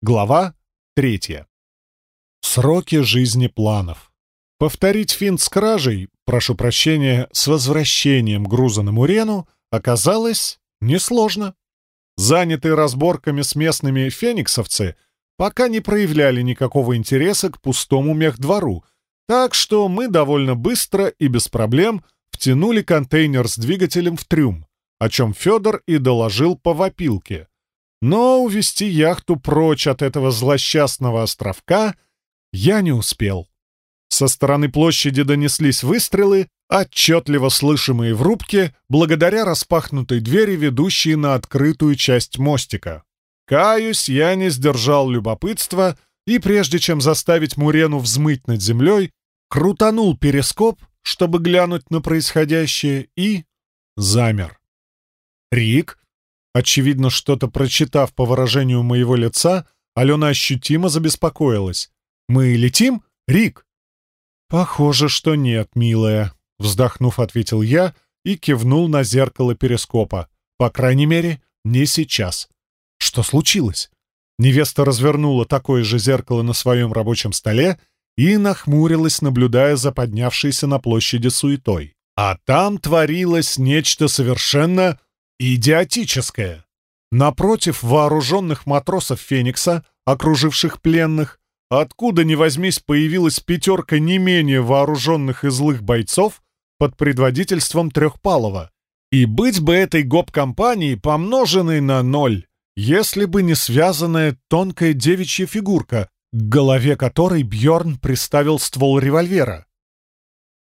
Глава третья. Сроки жизни планов. Повторить финт с кражей, прошу прощения, с возвращением груза на Мурену, оказалось несложно. Занятые разборками с местными фениксовцы пока не проявляли никакого интереса к пустому мехдвору, так что мы довольно быстро и без проблем втянули контейнер с двигателем в трюм, о чем Федор и доложил по вопилке — но увести яхту прочь от этого злосчастного островка я не успел. Со стороны площади донеслись выстрелы, отчетливо слышимые в рубке, благодаря распахнутой двери, ведущей на открытую часть мостика. Каюсь, я не сдержал любопытства, и прежде чем заставить Мурену взмыть над землей, крутанул перископ, чтобы глянуть на происходящее, и замер. Рик, Очевидно, что-то прочитав по выражению моего лица, Алена ощутимо забеспокоилась. «Мы летим, Рик?» «Похоже, что нет, милая», — вздохнув, ответил я и кивнул на зеркало перископа. «По крайней мере, не сейчас». «Что случилось?» Невеста развернула такое же зеркало на своем рабочем столе и нахмурилась, наблюдая за поднявшейся на площади суетой. А там творилось нечто совершенно идиотическое. Напротив вооруженных матросов «Феникса», окруживших пленных, откуда ни возьмись появилась пятерка не менее вооруженных и злых бойцов под предводительством Трехпалова. И быть бы этой гоп-компании помноженной на ноль, если бы не связанная тонкая девичья фигурка, к голове которой Бьорн приставил ствол револьвера.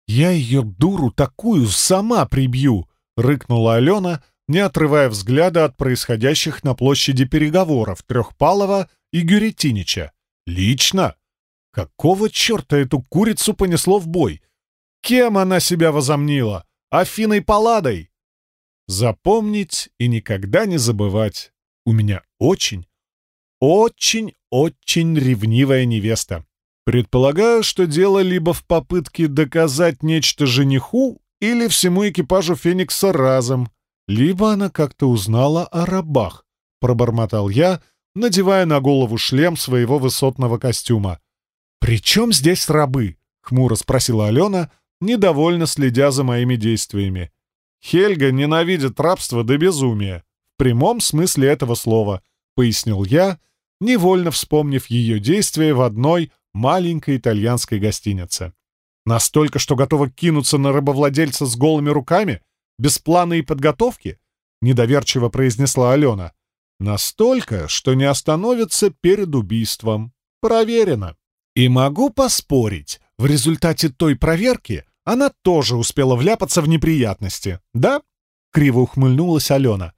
«Я ее, дуру, такую сама прибью!» — рыкнула Алена — не отрывая взгляда от происходящих на площади переговоров Трехпалова и Гюретинича. «Лично? Какого черта эту курицу понесло в бой? Кем она себя возомнила? Афиной Палладой?» Запомнить и никогда не забывать. У меня очень, очень-очень ревнивая невеста. Предполагаю, что дело либо в попытке доказать нечто жениху, или всему экипажу Феникса разом, либо она как-то узнала о рабах, пробормотал я, надевая на голову шлем своего высотного костюма. «При чем здесь рабы?» — хмуро спросила Алена, недовольно следя за моими действиями. «Хельга ненавидит рабство до безумия. В прямом смысле этого слова», — пояснил я, невольно вспомнив ее действия в одной маленькой итальянской гостинице. «Настолько, что готова кинуться на рабовладельца с голыми руками?» Без плана и подготовки?» — недоверчиво произнесла Алена. «Настолько, что не остановится перед убийством. Проверено. И могу поспорить, в результате той проверки она тоже успела вляпаться в неприятности, да?» — криво ухмыльнулась Алена.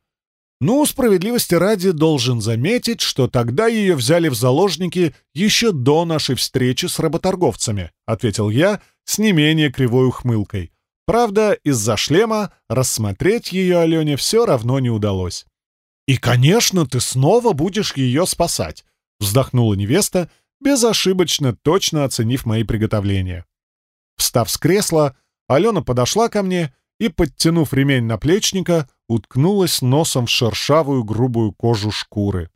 «Ну, справедливости ради, должен заметить, что тогда ее взяли в заложники еще до нашей встречи с работорговцами», — ответил я с не менее кривой ухмылкой. Правда, из-за шлема рассмотреть ее Алене все равно не удалось. «И, конечно, ты снова будешь ее спасать», — вздохнула невеста, безошибочно точно оценив мои приготовления. Встав с кресла, Алена подошла ко мне и, подтянув ремень наплечника, уткнулась носом в шершавую грубую кожу шкуры.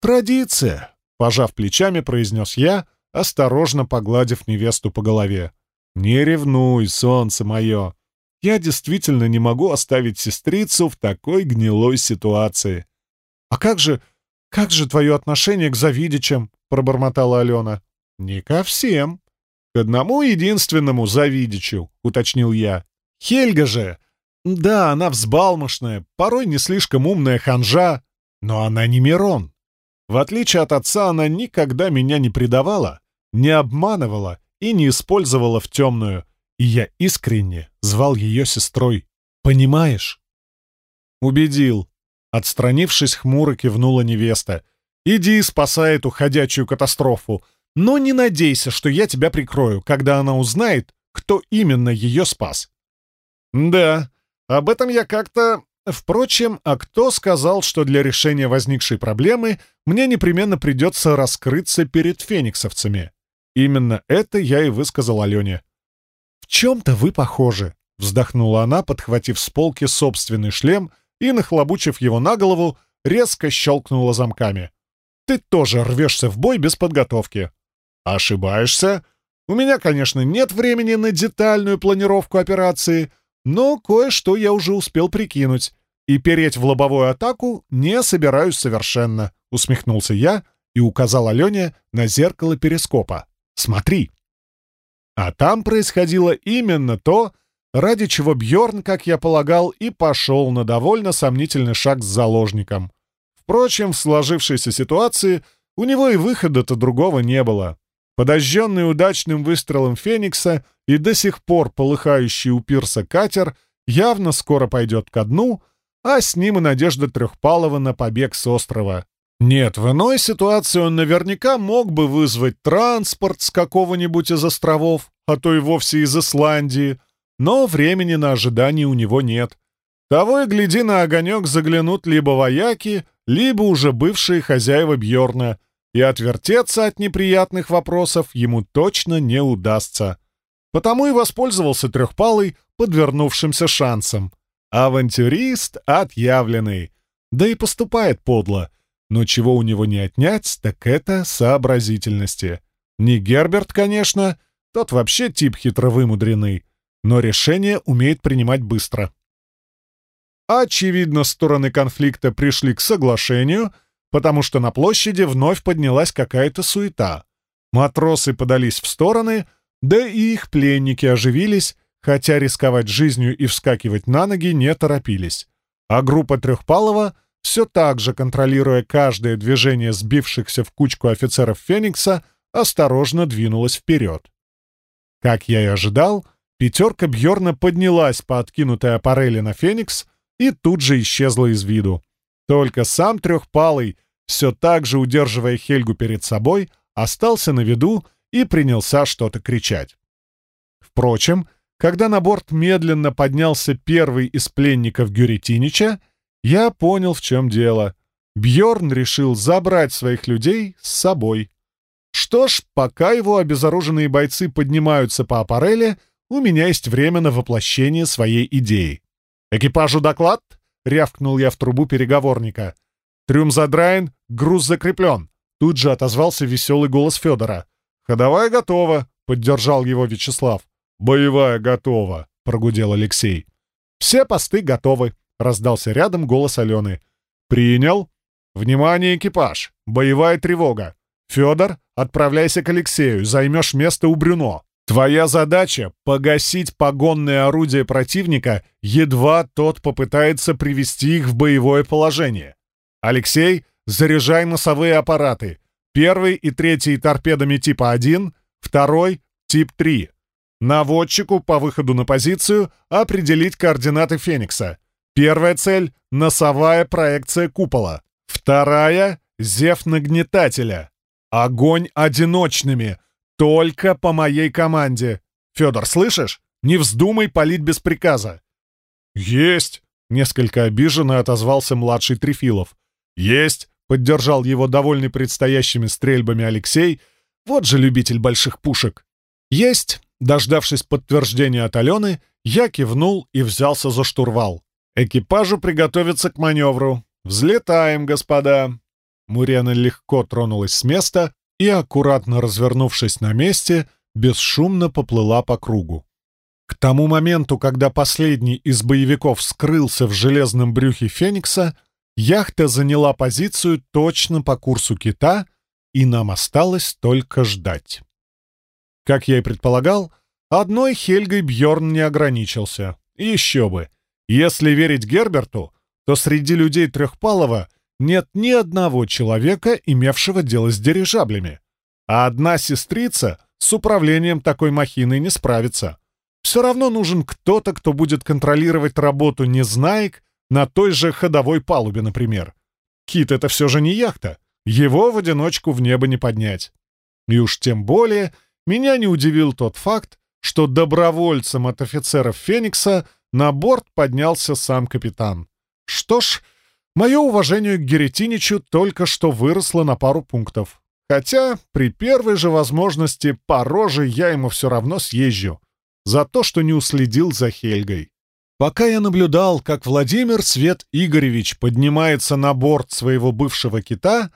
«Традиция», — пожав плечами, произнес я, осторожно погладив невесту по голове. «Не ревнуй, солнце мое! Я действительно не могу оставить сестрицу в такой гнилой ситуации». «А как же, как же твое отношение к Завидичам?» — пробормотала Алена. «Не ко всем. К одному единственному Завидичу», — уточнил я. «Хельга же! Да, она взбалмошная, порой не слишком умная ханжа, но она не Мирон. В отличие от отца, она никогда меня не предавала, не обманывала и не использовала в темную, и я искренне звал ее сестрой. Понимаешь? Убедил. Отстранившись, хмуро кивнула невеста. «Иди спасай эту ходячую катастрофу, но не надейся, что я тебя прикрою, когда она узнает, кто именно ее спас». «Да, об этом я как-то...» Впрочем, а кто сказал, что для решения возникшей проблемы мне непременно придется раскрыться перед фениксовцами? Именно это я и высказал Алене. «В чем-то вы похожи», — вздохнула она, подхватив с полки собственный шлем и, нахлобучив его на голову, резко щелкнула замками. ты тоже рвешься в бой без подготовки. Ошибаешься. У меня, конечно, нет времени на детальную планировку операции, но кое-что я уже успел прикинуть. И переть в лобовую атаку не собираюсь совершенно, усмехнулся я и указал Алене на зеркало перископа. Смотри. А там происходило именно то, ради чего Бьорн, как я полагал, и пошел на довольно сомнительный шаг с заложником. Впрочем, в сложившейся ситуации у него и выхода-то другого не было. Подожженный удачным выстрелом Феникса и до сих пор полыхающий у пирса катер явно скоро пойдет ко дну, а с ним и надежда Трехпалова на побег с острова. Нет, в иной ситуации он наверняка мог бы вызвать транспорт с какого-нибудь из островов, а то и вовсе из Исландии, но времени на ожидание у него нет. Того и гляди, на огонек заглянут либо вояки, либо уже бывшие хозяева Бьорна, и отвертеться от неприятных вопросов ему точно не удастся. Потому и воспользовался трехпалый подвернувшимся шансом. Авантюрист отъявленный, да и поступает подло. Но чего у него не отнять, так это сообразительности. Не Герберт, конечно, тот вообще тип хитровымудренный, но решение умеет принимать быстро. Очевидно, стороны конфликта пришли к соглашению, потому что на площади вновь поднялась какая-то суета. Матросы подались в стороны, да и их пленники оживились, хотя рисковать жизнью и вскакивать на ноги не торопились. А группа Трехпалова, все так же контролируя каждое движение сбившихся в кучку офицеров Феникса, осторожно двинулась вперед. Как я и ожидал, пятерка Бьорна поднялась по откинутой аппарели на Феникс — и тут же исчезла из виду. Только сам Трехпалый, все так же удерживая Хельгу перед собой, остался на виду и принялся что-то кричать. Впрочем, когда на борт медленно поднялся первый из пленников Гюретинича, я понял, в чем дело. Бьорн решил забрать своих людей с собой. Что ж, пока его обезоруженные бойцы поднимаются по аппарели, у меня есть время на воплощение своей идеи. «Экипажу доклад?» — рявкнул я в трубу переговорника. «Трюм задраен, груз закреплен». Тут же отозвался веселый голос Федора. «Ходовая готова», — поддержал его Вячеслав. «Боевая готова», — прогудел Алексей. «Все посты готовы», — раздался рядом голос Алены. «Принял. Внимание, экипаж! Боевая тревога. Федор, отправляйся к Алексею, займешь место у Брюно. Твоя задача — погасить погонные орудия противника, едва тот попытается привести их в боевое положение. Алексей, заряжай носовые аппараты. Первый и третий торпедами типа 1, второй — тип 3. Наводчику по выходу на позицию определить координаты Феникса. Первая цель — носовая проекция купола. Вторая — зев нагнетателя. Огонь одиночными — только по моей команде. Федор, слышишь? Не вздумай палить без приказа. Есть! Несколько обиженно отозвался младший Трефилов. Есть! Поддержал его довольный предстоящими стрельбами Алексей. Вот же любитель больших пушек. Есть! Дождавшись подтверждения от Алены, я кивнул и взялся за штурвал. Экипажу приготовиться к маневру. Взлетаем, господа. Мурена легко тронулась с места, и, аккуратно развернувшись на месте, бесшумно поплыла по кругу. К тому моменту, когда последний из боевиков скрылся в железном брюхе Феникса, яхта заняла позицию точно по курсу кита, и нам осталось только ждать. Как я и предполагал, одной Хельгой Бьорн не ограничился. Еще бы. Если верить Герберту, то среди людей Трехпалова нет ни одного человека, имевшего дело с дирижаблями. А одна сестрица с управлением такой махиной не справится. Все равно нужен кто-то, кто будет контролировать работу незнаек на той же ходовой палубе, например. Кит — это все же не яхта. Его в одиночку в небо не поднять. И уж тем более меня не удивил тот факт, что добровольцем от офицеров «Феникса» на борт поднялся сам капитан. Что ж, Мое уважение к Геретиничу только что выросло на пару пунктов. Хотя при первой же возможности по роже я ему все равно съезжу. За то, что не уследил за Хельгой. Пока я наблюдал, как Владимир Свет Игоревич поднимается на борт своего бывшего кита,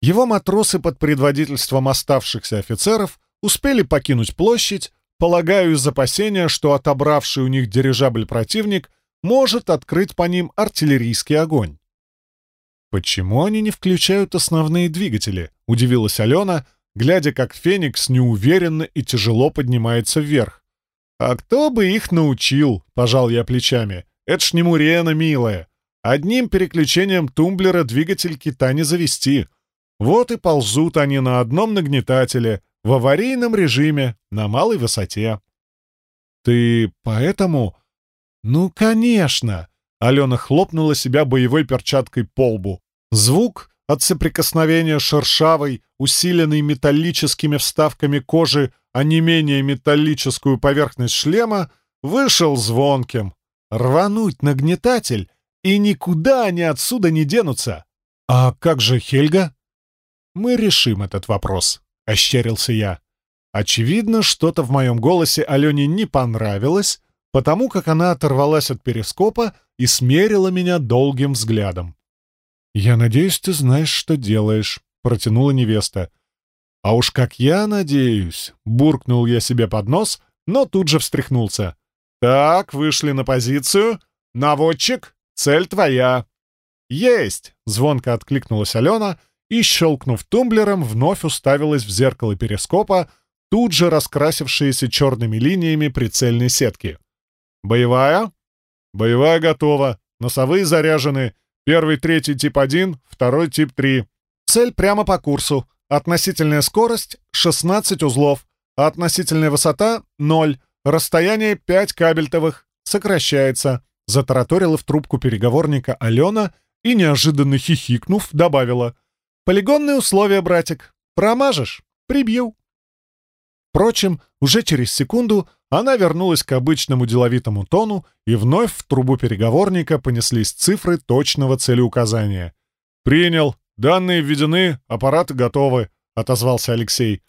Его матросы под предводительством оставшихся офицеров успели покинуть площадь, полагаю, из опасения, что отобравший у них дирижабль противник может открыть по ним артиллерийский огонь. «Почему они не включают основные двигатели?» — удивилась Алена, глядя, как Феникс неуверенно и тяжело поднимается вверх. «А кто бы их научил?» — пожал я плечами. «Это ж не Мурена, милая. Одним переключением тумблера двигатель кита не завести. Вот и ползут они на одном нагнетателе, в аварийном режиме, на малой высоте». «Ты поэтому...» «Ну, конечно!» Алена хлопнула себя боевой перчаткой по лбу. Звук от соприкосновения шершавой, усиленной металлическими вставками кожи, а не менее металлическую поверхность шлема, вышел звонким. Рвануть нагнетатель, и никуда они отсюда не денутся. А как же Хельга? Мы решим этот вопрос, — ощерился я. Очевидно, что-то в моем голосе Алене не понравилось, потому как она оторвалась от перископа и смерила меня долгим взглядом. «Я надеюсь, ты знаешь, что делаешь», — протянула невеста. «А уж как я надеюсь», — буркнул я себе под нос, но тут же встряхнулся. «Так, вышли на позицию. Наводчик, цель твоя». «Есть!» — звонко откликнулась Алена и, щелкнув тумблером, вновь уставилась в зеркало перископа, тут же раскрасившиеся черными линиями прицельной сетки. «Боевая?» «Боевая готова. Носовые заряжены. Первый, третий тип 1, второй тип 3. Цель прямо по курсу. Относительная скорость — 16 узлов. Относительная высота — 0. Расстояние 5 кабельтовых. Сокращается. Затараторила в трубку переговорника Алена и, неожиданно хихикнув, добавила. «Полигонные условия, братик. Промажешь — прибью». Впрочем, уже через секунду она вернулась к обычному деловитому тону, и вновь в трубу переговорника понеслись цифры точного целеуказания. «Принял. Данные введены, аппараты готовы», — отозвался Алексей.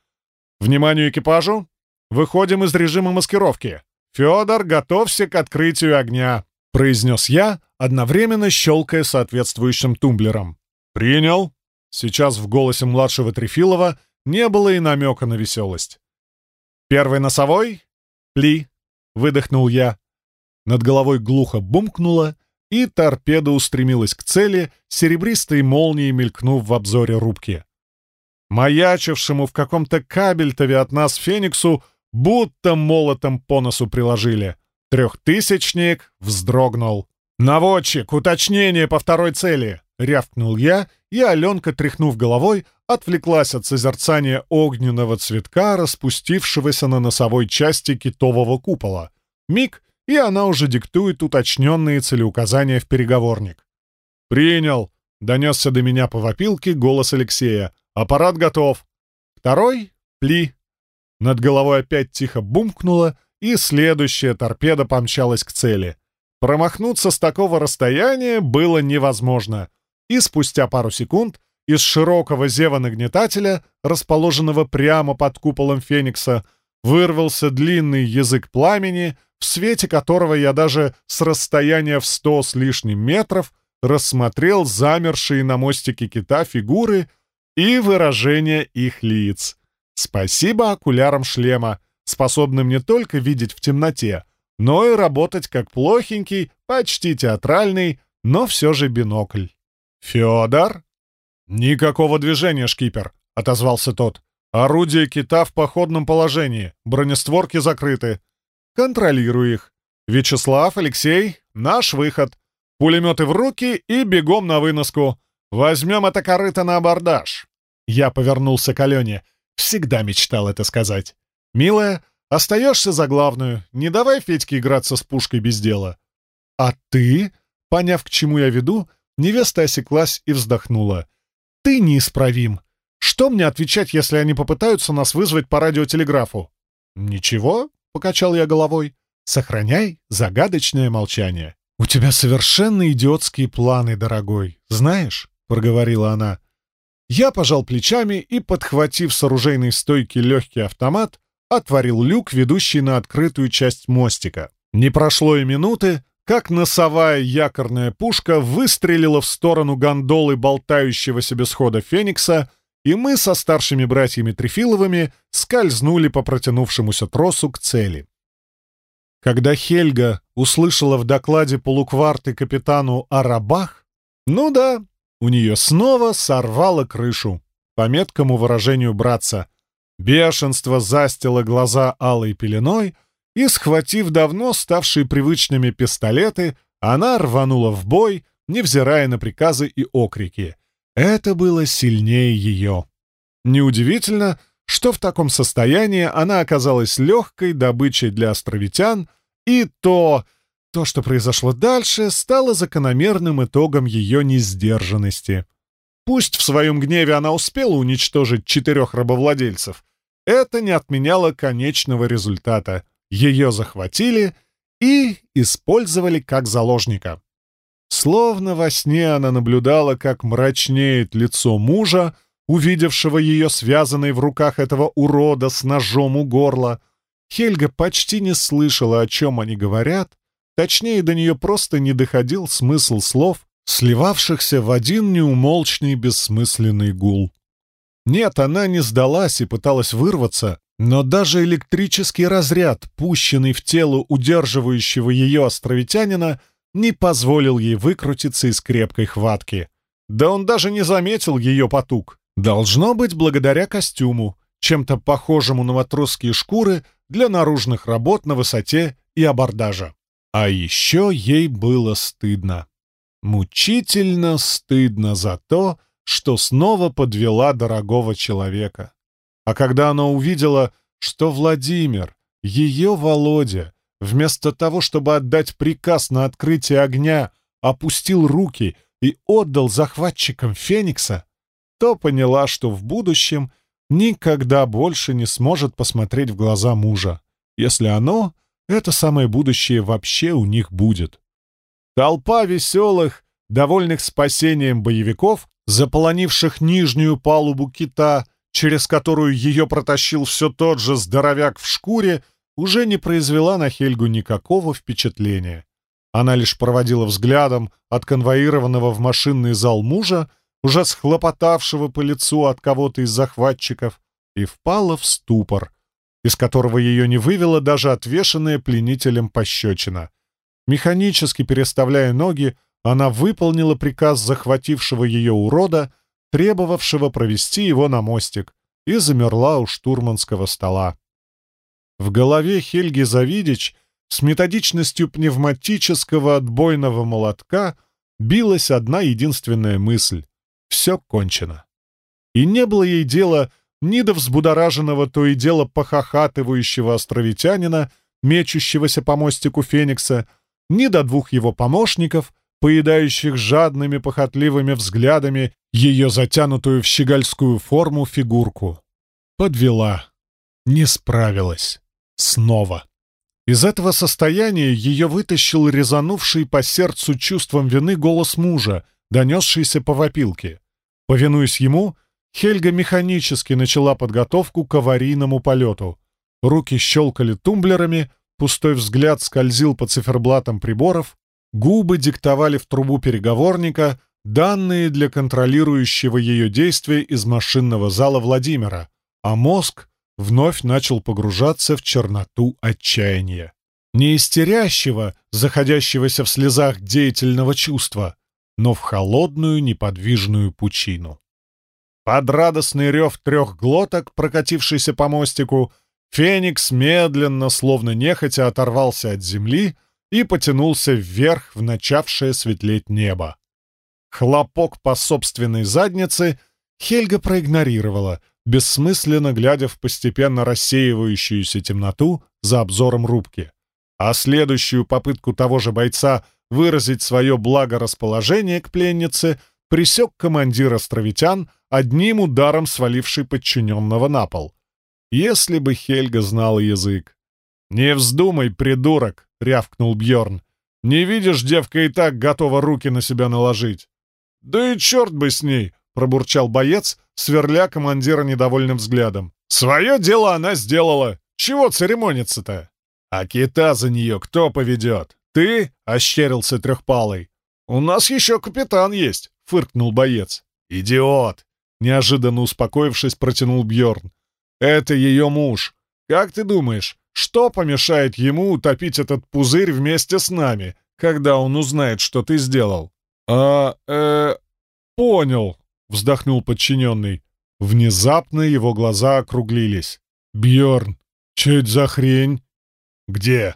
«Вниманию экипажу! Выходим из режима маскировки. Федор, готовься к открытию огня», — произнес я, одновременно щелкая соответствующим тумблером. «Принял». Сейчас в голосе младшего Трефилова не было и намека на веселость. «Первый носовой, «Пли!» — выдохнул я. Над головой глухо бумкнуло, и торпеда устремилась к цели, серебристой молнией мелькнув в обзоре рубки. Маячившему в каком-то кабельтове от нас Фениксу будто молотом по носу приложили. Трехтысячник вздрогнул. «Наводчик, уточнение по второй цели!» — рявкнул я, и Аленка, тряхнув головой, отвлеклась от созерцания огненного цветка, распустившегося на носовой части китового купола. Миг, и она уже диктует уточненные целеуказания в переговорник. «Принял!» — донесся до меня по вопилке голос Алексея. «Аппарат готов!» «Второй? Пли!» Над головой опять тихо бумкнуло, и следующая торпеда помчалась к цели. Промахнуться с такого расстояния было невозможно, и спустя пару секунд из широкого зева нагнетателя, расположенного прямо под куполом Феникса, вырвался длинный язык пламени, в свете которого я даже с расстояния в сто с лишним метров рассмотрел замершие на мостике кита фигуры и выражения их лиц. Спасибо окулярам шлема, способным не только видеть в темноте, но и работать как плохенький, почти театральный, но все же бинокль. «Федор?» «Никакого движения, шкипер», — отозвался тот. «Орудие кита в походном положении, бронестворки закрыты. Контролирую их. Вячеслав, Алексей, наш выход. Пулеметы в руки и бегом на выноску. Возьмем это корыто на абордаж». Я повернулся к Алене. Всегда мечтал это сказать. «Милая, остаешься за главную. Не давай Федьке играться с пушкой без дела». «А ты?» Поняв, к чему я веду, невеста осеклась и вздохнула. Ты неисправим. Что мне отвечать, если они попытаются нас вызвать по радиотелеграфу? Ничего, — покачал я головой. Сохраняй загадочное молчание. У тебя совершенно идиотские планы, дорогой. Знаешь, — проговорила она. Я пожал плечами и, подхватив с оружейной стойки легкий автомат, отворил люк, ведущий на открытую часть мостика. Не прошло и минуты, как носовая якорная пушка выстрелила в сторону гондолы болтающегося без хода Феникса, и мы со старшими братьями Трефиловыми скользнули по протянувшемуся тросу к цели. Когда Хельга услышала в докладе полукварты капитану о рабах, ну да, у нее снова сорвало крышу, по меткому выражению братца. Бешенство застило глаза алой пеленой, и, схватив давно ставшие привычными пистолеты, она рванула в бой, невзирая на приказы и окрики. Это было сильнее ее. Неудивительно, что в таком состоянии она оказалась легкой добычей для островитян, и то, то, что произошло дальше, стало закономерным итогом ее несдержанности. Пусть в своем гневе она успела уничтожить четырех рабовладельцев, это не отменяло конечного результата. Ее захватили и использовали как заложника. Словно во сне она наблюдала, как мрачнеет лицо мужа, увидевшего ее связанной в руках этого урода с ножом у горла. Хельга почти не слышала, о чем они говорят, точнее, до нее просто не доходил смысл слов, сливавшихся в один неумолчный бессмысленный гул. Нет, она не сдалась и пыталась вырваться, но даже электрический разряд, пущенный в тело удерживающего ее островитянина, не позволил ей выкрутиться из крепкой хватки. Да он даже не заметил ее потуг. Должно быть благодаря костюму, чем-то похожему на матросские шкуры для наружных работ на высоте и абордажа. А еще ей было стыдно. Мучительно стыдно за то, что снова подвела дорогого человека. А когда она увидела, что Владимир, ее Володя, вместо того, чтобы отдать приказ на открытие огня, опустил руки и отдал захватчикам Феникса, то поняла, что в будущем никогда больше не сможет посмотреть в глаза мужа, если оно, это самое будущее, вообще у них будет. Толпа веселых, довольных спасением боевиков, заполонивших нижнюю палубу кита, через которую ее протащил все тот же здоровяк в шкуре, уже не произвела на Хельгу никакого впечатления. Она лишь проводила взглядом от конвоированного в машинный зал мужа, уже схлопотавшего по лицу от кого-то из захватчиков, и впала в ступор, из которого ее не вывела даже отвешенная пленителем пощечина. Механически переставляя ноги, она выполнила приказ захватившего ее урода, требовавшего провести его на мостик, и замерла у штурманского стола. В голове Хельги Завидич с методичностью пневматического отбойного молотка билась одна единственная мысль — все кончено. И не было ей дела ни до взбудораженного то и дело похохатывающего островитянина, мечущегося по мостику Феникса, ни до двух его помощников, поедающих жадными похотливыми взглядами ее затянутую в щегольскую форму фигурку. Подвела. Не справилась. Снова. Из этого состояния ее вытащил резанувший по сердцу чувством вины голос мужа, донесшийся по вопилке. Повинуясь ему, Хельга механически начала подготовку к аварийному полету. Руки щелкали тумблерами, пустой взгляд скользил по циферблатам приборов, Губы диктовали в трубу переговорника данные для контролирующего ее действия из машинного зала Владимира, а мозг вновь начал погружаться в черноту отчаяния. Не истерящего, заходящегося в слезах деятельного чувства, но в холодную неподвижную пучину. Под радостный рев трех глоток, прокатившийся по мостику, Феникс медленно, словно нехотя, оторвался от земли — и потянулся вверх в начавшее светлеть небо. Хлопок по собственной заднице Хельга проигнорировала, бессмысленно глядя в постепенно рассеивающуюся темноту за обзором рубки. А следующую попытку того же бойца выразить свое благорасположение к пленнице присек командир островитян, одним ударом сваливший подчиненного на пол. Если бы Хельга знала язык. «Не вздумай, придурок!» — рявкнул Бьорн. «Не видишь, девка и так готова руки на себя наложить». «Да и черт бы с ней!» — пробурчал боец, сверля командира недовольным взглядом. «Свое дело она сделала. Чего церемониться-то?» «А кита за нее кто поведет? Ты?» — ощерился трехпалый. «У нас еще капитан есть», — фыркнул боец. «Идиот! неожиданно успокоившись, протянул Бьорн. «Это ее муж. Как ты думаешь, что помешает ему утопить этот пузырь вместе с нами, когда он узнает, что ты сделал?» «А, э, понял», — вздохнул подчиненный. Внезапно его глаза округлились. Бьорн, что это за хрень?» «Где?»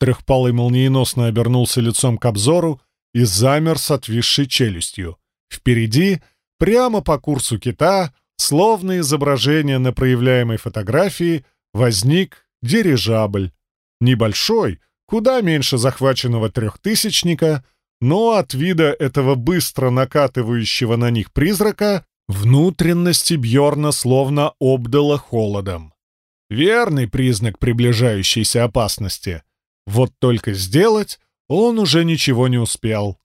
Трехпалый молниеносно обернулся лицом к обзору и замер с отвисшей челюстью. Впереди, прямо по курсу кита, словно изображение на проявляемой фотографии, возник дирижабль. Небольшой, куда меньше захваченного трехтысячника, но от вида этого быстро накатывающего на них призрака внутренности Бьорна словно обдало холодом. Верный признак приближающейся опасности. Вот только сделать он уже ничего не успел.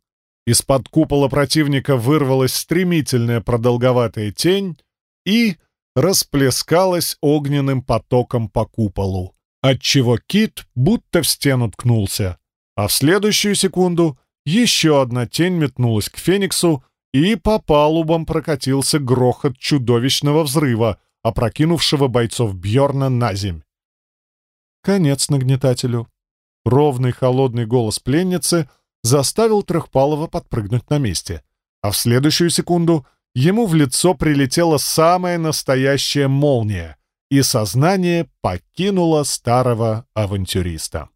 Из-под купола противника вырвалась стремительная продолговатая тень и расплескалась огненным потоком по куполу, отчего кит будто в стену ткнулся. А в следующую секунду еще одна тень метнулась к Фениксу, и по палубам прокатился грохот чудовищного взрыва, опрокинувшего бойцов Бьорна на земь. Конец нагнетателю. Ровный холодный голос пленницы заставил Трехпалова подпрыгнуть на месте, а в следующую секунду ему в лицо прилетела самая настоящая молния, и сознание покинуло старого авантюриста.